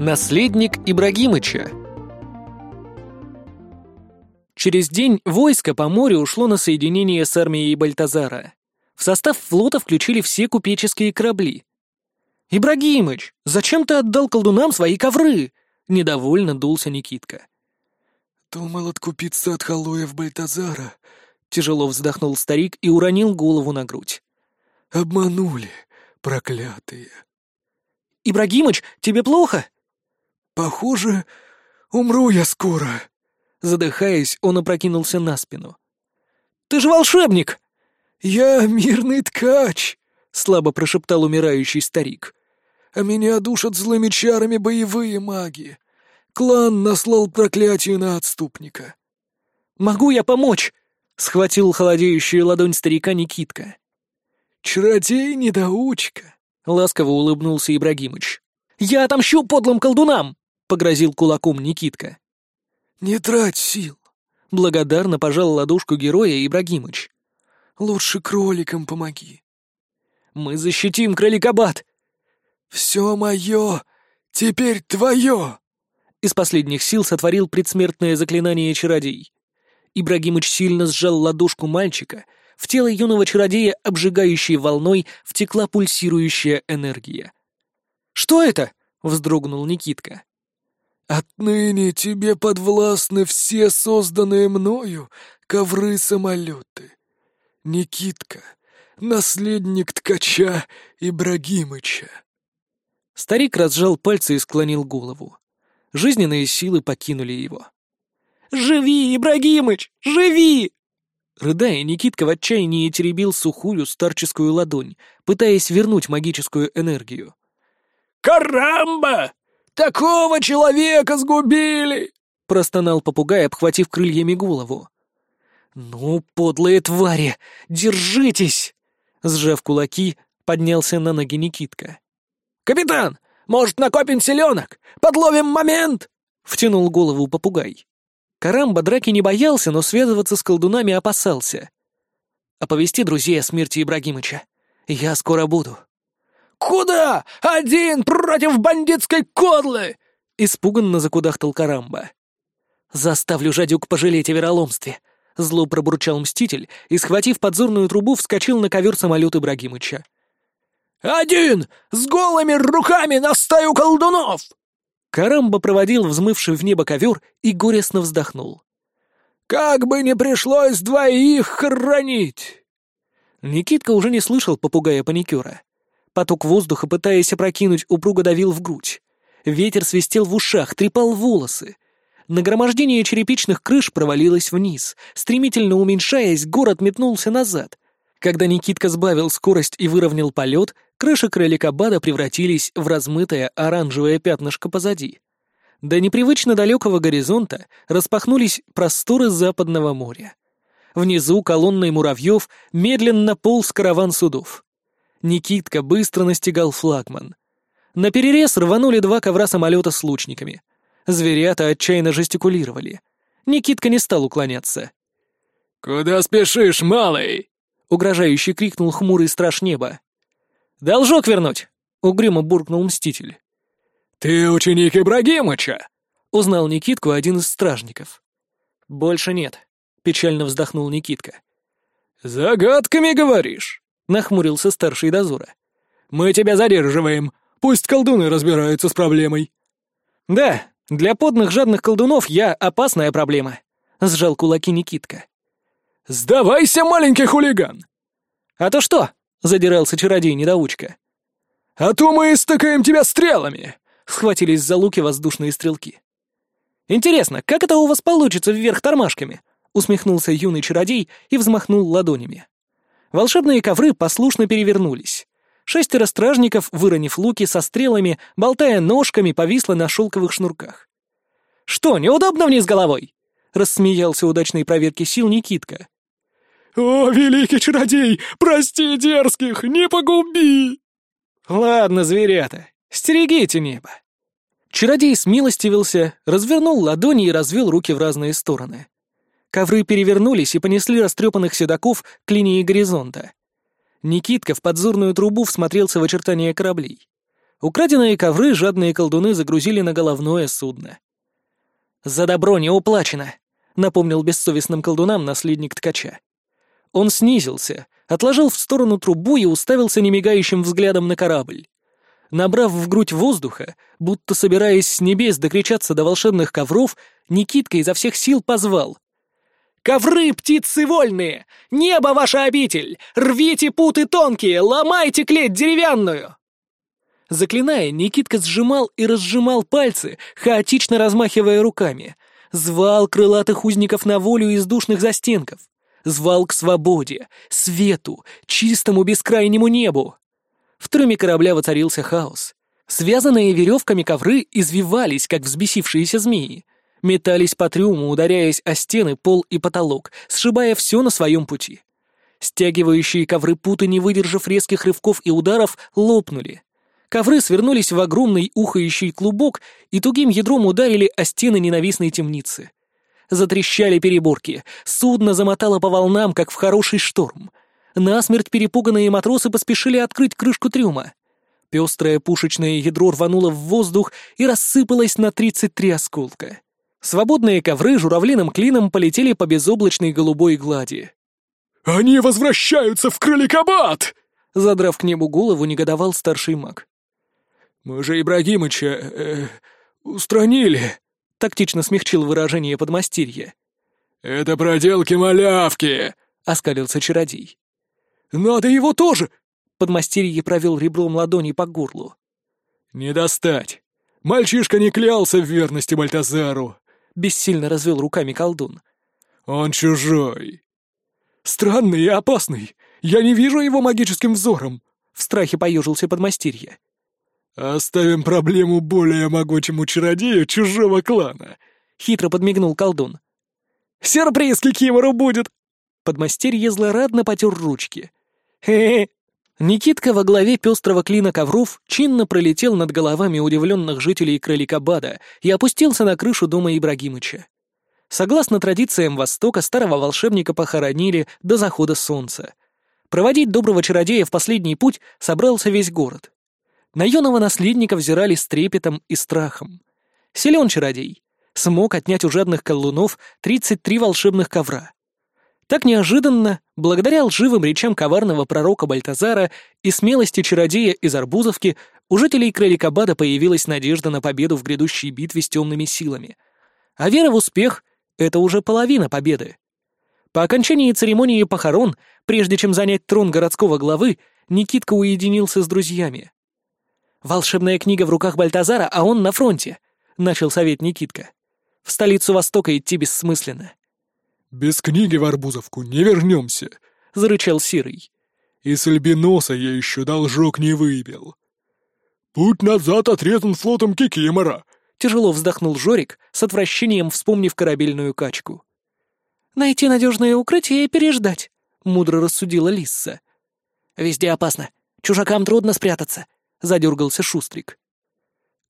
Наследник Ибрагимыча. Через день войско по морю ушло на соединение с армией Бальтазара. В состав флота включили все купеческие корабли. «Ибрагимыч, зачем ты отдал колдунам свои ковры?» — недовольно дулся Никитка. «Думал откупиться от халуев Бальтазара», — тяжело вздохнул старик и уронил голову на грудь. «Обманули, проклятые». «Ибрагимыч, тебе плохо?» «Похоже, умру я скоро». Задыхаясь, он опрокинулся на спину. «Ты же волшебник!» «Я мирный ткач», — слабо прошептал умирающий старик. «А меня душат злыми чарами боевые маги. Клан наслал проклятие на отступника». «Могу я помочь?» — схватил холодеющую ладонь старика Никитка. «Чародей-недоучка», — ласково улыбнулся Ибрагимыч. «Я отомщу подлым колдунам!» — погрозил кулаком Никитка. «Не трать сил!» — благодарно пожал ладошку героя Ибрагимыч. «Лучше кроликам помоги». «Мы защитим кроликобат!» «Все мое! Теперь твое!» Из последних сил сотворил предсмертное заклинание чародей. Ибрагимыч сильно сжал ладошку мальчика, в тело юного чародея, обжигающей волной, втекла пульсирующая энергия. «Что это?» — вздрогнул Никитка. Отныне тебе подвластны все созданные мною ковры-самолеты. Никитка, наследник ткача Ибрагимыча. Старик разжал пальцы и склонил голову. Жизненные силы покинули его. «Живи, Ибрагимыч, живи!» Рыдая, Никитка в отчаянии теребил сухую старческую ладонь, пытаясь вернуть магическую энергию. «Карамба! Такого человека сгубили!» — простонал попугай, обхватив крыльями голову. «Ну, подлые твари, держитесь!» Сжав кулаки, поднялся на ноги Никитка. «Капитан, может, накопим селенок? Подловим момент!» — втянул голову попугай. Карамба драки не боялся, но связываться с колдунами опасался. «Оповести друзей о смерти Ибрагимыча. Я скоро буду». «Куда? Один против бандитской кодлы!» — испуганно закудахтал Карамба. «Заставлю жадюк пожалеть о вероломстве», — зло пробурчал Мститель и, схватив подзорную трубу, вскочил на ковер самолет Ибрагимыча. «Один! С голыми руками на стаю колдунов!» Карамба проводил взмывший в небо ковер и горестно вздохнул. «Как бы не пришлось двоих хранить!» Никитка уже не слышал попугая-паникера. Поток воздуха, пытаясь опрокинуть, упруго давил в грудь. Ветер свистел в ушах, трепал волосы. Нагромождение черепичных крыш провалилось вниз. Стремительно уменьшаясь, город метнулся назад. Когда Никитка сбавил скорость и выровнял полет, крыши кроликобада превратились в размытое оранжевое пятнышко позади. До непривычно далекого горизонта распахнулись просторы Западного моря. Внизу колонной муравьев медленно полз караван судов. Никитка быстро настигал флагман. На перерез рванули два ковра самолета с лучниками. Зверята отчаянно жестикулировали. Никитка не стал уклоняться. «Куда спешишь, малый?» — угрожающе крикнул хмурый страж неба. «Должок вернуть!» — угрюмо буркнул Мститель. «Ты ученик Ибрагимыча?» — узнал Никитку один из стражников. «Больше нет», — печально вздохнул Никитка. «Загадками говоришь?» — нахмурился старший дозора. «Мы тебя задерживаем. Пусть колдуны разбираются с проблемой». «Да, для подных жадных колдунов я опасная проблема», — сжал кулаки Никитка. «Сдавайся, маленький хулиган!» «А то что?» — задирался чародей-недоучка. «А то мы истыкаем тебя стрелами!» — схватились за луки воздушные стрелки. «Интересно, как это у вас получится вверх тормашками?» — усмехнулся юный чародей и взмахнул ладонями. Волшебные ковры послушно перевернулись. Шестеро стражников, выронив луки со стрелами, болтая ножками, повисло на шелковых шнурках. «Что, неудобно вниз головой?» — рассмеялся удачной проверки сил Никитка. «О, великий чародей, прости дерзких, не погуби!» «Ладно, зверята, стерегите небо!» Чародей смилостивился, развернул ладони и развел руки в разные стороны. Ковры перевернулись и понесли растрепанных седаков к линии горизонта. Никитка в подзорную трубу всмотрелся в очертания кораблей. Украденные ковры жадные колдуны загрузили на головное судно. «За добро не уплачено», — напомнил бессовестным колдунам наследник ткача. Он снизился, отложил в сторону трубу и уставился немигающим взглядом на корабль. Набрав в грудь воздуха, будто собираясь с небес докричаться до волшебных ковров, Никитка изо всех сил позвал. «Ковры, птицы вольные! Небо ваша обитель! Рвите путы тонкие, ломайте клеть деревянную!» Заклиная, Никитка сжимал и разжимал пальцы, хаотично размахивая руками. Звал крылатых узников на волю из душных застенков. Звал к свободе, свету, чистому бескрайнему небу. В трюме корабля воцарился хаос. Связанные веревками ковры извивались, как взбесившиеся змеи. Метались по трюму, ударяясь о стены, пол и потолок, сшибая все на своем пути. Стягивающие ковры путы, не выдержав резких рывков и ударов, лопнули. Ковры свернулись в огромный ухающий клубок и тугим ядром ударили о стены ненавистной темницы. Затрещали переборки, судно замотало по волнам, как в хороший шторм. Насмерть перепуганные матросы поспешили открыть крышку трюма. Пестрое пушечное ядро рвануло в воздух и рассыпалось на 33 осколка. Свободные ковры журавлиным клином полетели по безоблачной голубой глади. «Они возвращаются в Кроликобат!» Задрав к небу голову, негодовал старший маг. «Мы же Ибрагимыча... Э, устранили!» — тактично смягчил выражение подмастерья. «Это проделки малявки!» — оскалился чародей. «Надо его тоже!» — подмастерье провел ребром ладони по горлу. «Не достать! Мальчишка не клялся в верности Бальтазару!» — бессильно развел руками колдун. «Он чужой!» «Странный и опасный! Я не вижу его магическим взором!» — в страхе поежился подмастерье. «Оставим проблему более могучему чародею чужого клана», — хитро подмигнул колдун. «Сюрприз Кикимору будет!» Подмастерье злорадно потер ручки. «Хе-хе!» Никитка во главе пестрого клина ковров чинно пролетел над головами удивленных жителей Кроликобада и опустился на крышу дома Ибрагимыча. Согласно традициям Востока, старого волшебника похоронили до захода солнца. Проводить доброго чародея в последний путь собрался весь город. На юного наследника взирали с трепетом и страхом. Силен чародей. Смог отнять у жадных колдунов 33 волшебных ковра. Так неожиданно, благодаря лживым речам коварного пророка Бальтазара и смелости чародея из Арбузовки, у жителей Кроликобада появилась надежда на победу в грядущей битве с темными силами. А вера в успех — это уже половина победы. По окончании церемонии похорон, прежде чем занять трон городского главы, Никитка уединился с друзьями. «Волшебная книга в руках Бальтазара, а он на фронте», — начал совет Никитка. «В столицу Востока идти бессмысленно». «Без книги в Арбузовку не вернемся», — зарычал Серый. «И с Альбиноса я еще должок не выбил». «Путь назад отрезан флотом Кикимора», — тяжело вздохнул Жорик, с отвращением вспомнив корабельную качку. «Найти надежное укрытие и переждать», — мудро рассудила Лисса. «Везде опасно. Чужакам трудно спрятаться», — задергался Шустрик.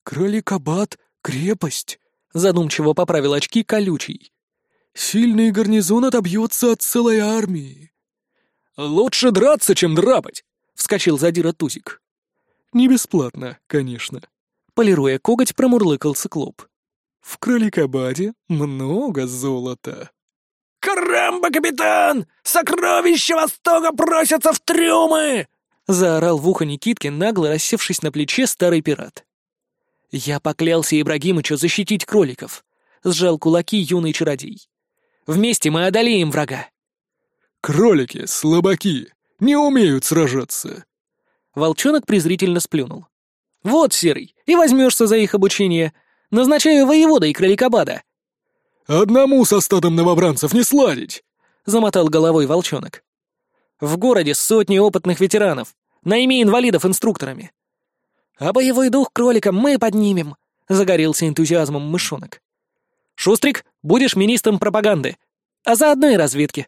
«Кроликобат — крепость», — задумчиво поправил очки колючий. «Сильный гарнизон отобьется от целой армии». «Лучше драться, чем драпать», — вскочил задира Тузик. «Не бесплатно, конечно», — полируя коготь, промурлыкал циклоп. «В Кроликобаде много золота». «Карамба, капитан! Сокровища Востока просятся в трюмы!» заорал в ухо Никитке, нагло рассевшись на плече старый пират. «Я поклялся Ибрагимычу защитить кроликов», — сжал кулаки юный чародей. «Вместе мы одолеем врага». «Кролики, слабаки, не умеют сражаться». Волчонок презрительно сплюнул. «Вот, Серый, и возьмешься за их обучение. Назначаю воеводой кроликобада». «Одному со стадом новобранцев не сладить», — замотал головой волчонок. В городе сотни опытных ветеранов. Найми инвалидов инструкторами. А боевой дух кроликам мы поднимем, загорелся энтузиазмом мышонок. Шустрик, будешь министром пропаганды, а заодно и разведки.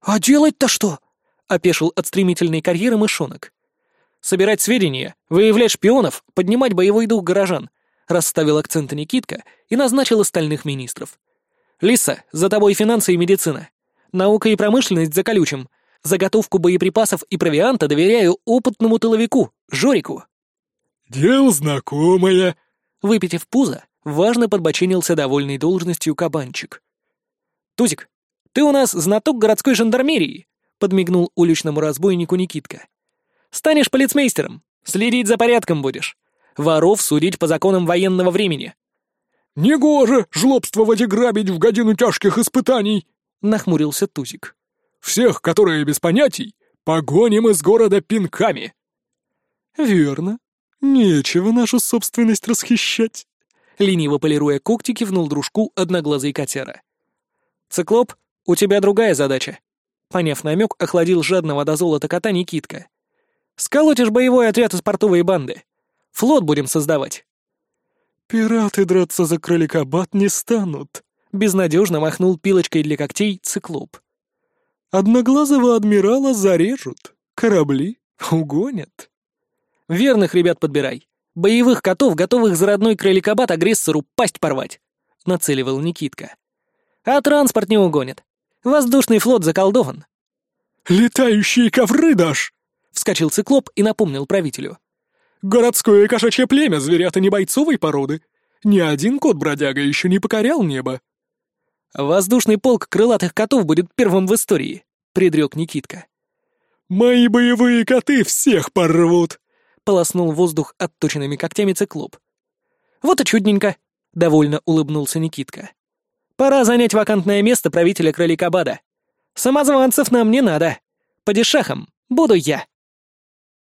А делать-то что? опешил от стремительной карьеры мышонок. Собирать сведения, выявлять шпионов, поднимать боевой дух горожан, расставил акценты Никитка и назначил остальных министров. Лиса, за тобой финансы и медицина. Наука и промышленность за колючим, Заготовку боеприпасов и провианта доверяю опытному тыловику, Жорику». Дело знакомое!» Выпитив пузо, важно подбоченился довольный должностью кабанчик. «Тузик, ты у нас знаток городской жандармерии», — подмигнул уличному разбойнику Никитка. «Станешь полицмейстером, следить за порядком будешь. Воров судить по законам военного времени». «Негоже жлобствовать и грабить в годину тяжких испытаний!» — нахмурился Тузик. «Всех, которые без понятий, погоним из города пинками!» «Верно. Нечего нашу собственность расхищать!» Лениво полируя когти, кивнул дружку одноглазый котяра. «Циклоп, у тебя другая задача». Поняв намек, охладил жадного до золота кота Никитка. «Сколотишь боевой отряд из портовой банды. Флот будем создавать». «Пираты драться за кроликобат не станут», — безнадежно махнул пилочкой для когтей циклоп. «Одноглазого адмирала зарежут, корабли угонят». «Верных ребят подбирай. Боевых котов, готовых за родной кроликобат агрессору пасть порвать», — нацеливал Никитка. «А транспорт не угонит. Воздушный флот заколдован». «Летающие ковры дашь!» — вскочил циклоп и напомнил правителю. Городское кошачье племя зверята не бойцовой породы. Ни один кот-бродяга еще не покорял небо. «Воздушный полк крылатых котов будет первым в истории», — предрек Никитка. «Мои боевые коты всех порвут!» — полоснул воздух отточенными когтями циклоп. «Вот и чудненько!» — довольно улыбнулся Никитка. «Пора занять вакантное место правителя Кроликабада. Самозванцев нам не надо. Падишахом буду я!»